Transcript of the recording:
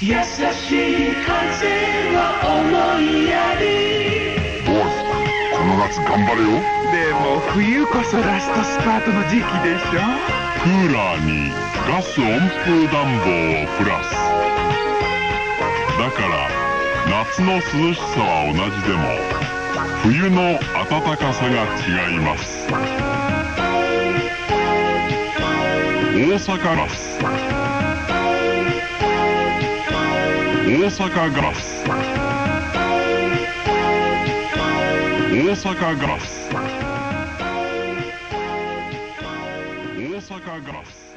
優しい風は思いやり。おいこの夏頑張れよ。でも冬こそラストスパートの時期でしょ。クーラーにガス温風暖房をプラス。だから夏の涼しさは同じでも冬の暖かさが違います。大阪ガス阪ガス大阪ガス大阪ガス